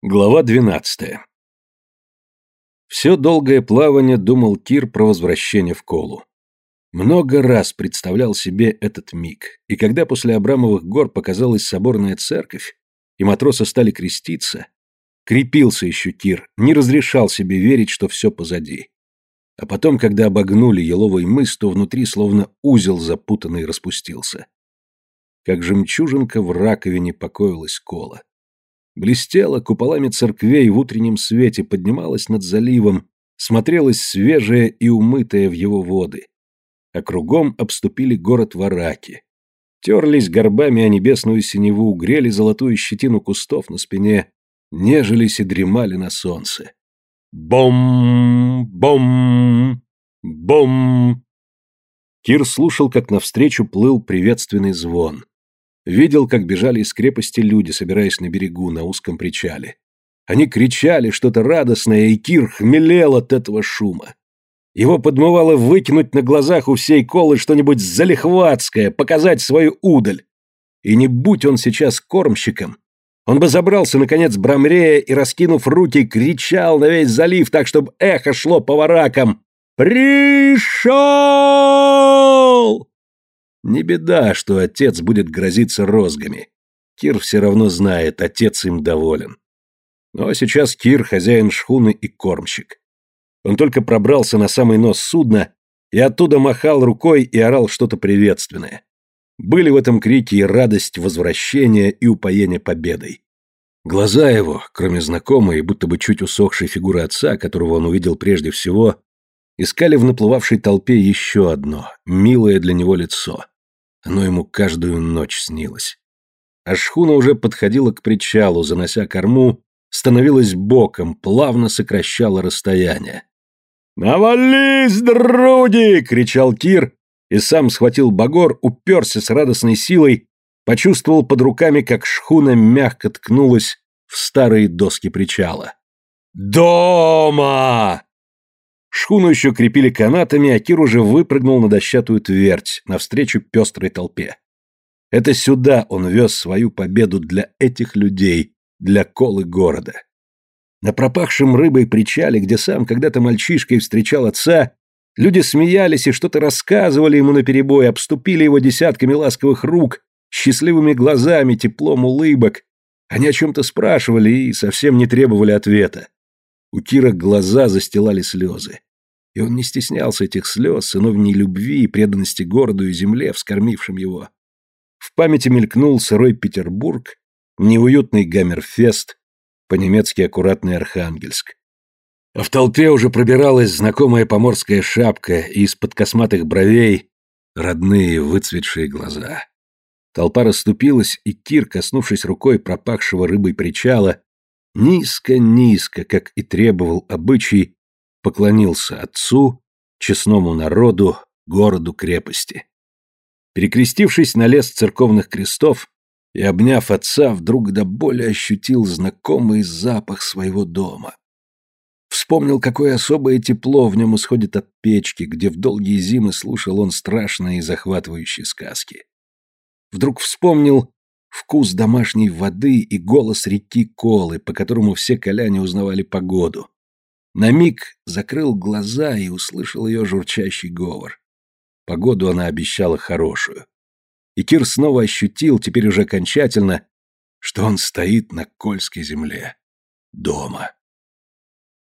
Глава 12. Все долгое плавание думал Кир про возвращение в Колу. Много раз представлял себе этот миг, и когда после Абрамовых гор показалась соборная церковь, и матросы стали креститься, крепился еще Кир, не разрешал себе верить, что все позади. А потом, когда обогнули еловый мыс, то внутри словно узел запутанный распустился. Как жемчужинка в раковине покоилась Кола блестела куполами церквей в утреннем свете, поднималась над заливом, смотрелась свежая и умытая в его воды. А кругом обступили город Вараки. Терлись горбами о небесную синеву, грели золотую щетину кустов на спине, нежились и дремали на солнце. Бом! Бом! Бом! Кир слушал, как навстречу плыл приветственный звон. Видел, как бежали из крепости люди, собираясь на берегу, на узком причале. Они кричали что-то радостное, и Кир хмелел от этого шума. Его подмывало выкинуть на глазах у всей колы что-нибудь залихватское, показать свою удаль. И не будь он сейчас кормщиком, он бы забрался, наконец, Брамрея и, раскинув руки, кричал на весь залив так, чтобы эхо шло по варакам. «Пришел!» Не беда, что отец будет грозиться розгами. Кир все равно знает, отец им доволен. Но сейчас Кир хозяин шхуны и кормщик. Он только пробрался на самый нос судна и оттуда махал рукой и орал что-то приветственное. Были в этом крике и радость возвращения, и упоение победой. Глаза его, кроме знакомой, будто бы чуть усохшей фигуры отца, которого он увидел прежде всего, искали в наплывавшей толпе еще одно, милое для него лицо. Оно ему каждую ночь снилось. А шхуна уже подходила к причалу, занося корму, становилась боком, плавно сокращала расстояние. «Навались, други!» — кричал Кир, и сам схватил багор, уперся с радостной силой, почувствовал под руками, как шхуна мягко ткнулась в старые доски причала. «Дома!» Шхуну еще крепили канатами, а Кир уже выпрыгнул на дощатую твердь, навстречу пестрой толпе. Это сюда он вез свою победу для этих людей, для колы города. На пропахшем рыбой причале, где сам когда-то мальчишкой встречал отца, люди смеялись и что-то рассказывали ему наперебой, обступили его десятками ласковых рук, счастливыми глазами, теплом улыбок. Они о чем-то спрашивали и совсем не требовали ответа. У Кира глаза застилали слезы. И он не стеснялся этих слез, сыновней любви и преданности городу и земле, вскормившим его. В памяти мелькнул сырой Петербург, неуютный Гаммерфест, по-немецки аккуратный Архангельск. А в толпе уже пробиралась знакомая поморская шапка, и из-под косматых бровей родные выцветшие глаза. Толпа расступилась, и Кир, коснувшись рукой пропахшего рыбой причала, низко-низко, как и требовал обычай, поклонился отцу, честному народу, городу-крепости. Перекрестившись на лес церковных крестов и обняв отца, вдруг до боли ощутил знакомый запах своего дома. Вспомнил, какое особое тепло в нем исходит от печки, где в долгие зимы слушал он страшные и захватывающие сказки. Вдруг вспомнил вкус домашней воды и голос реки Колы, по которому все коляне узнавали погоду. На миг закрыл глаза и услышал ее журчащий говор. Погоду она обещала хорошую. И Кир снова ощутил, теперь уже окончательно, что он стоит на Кольской земле. Дома.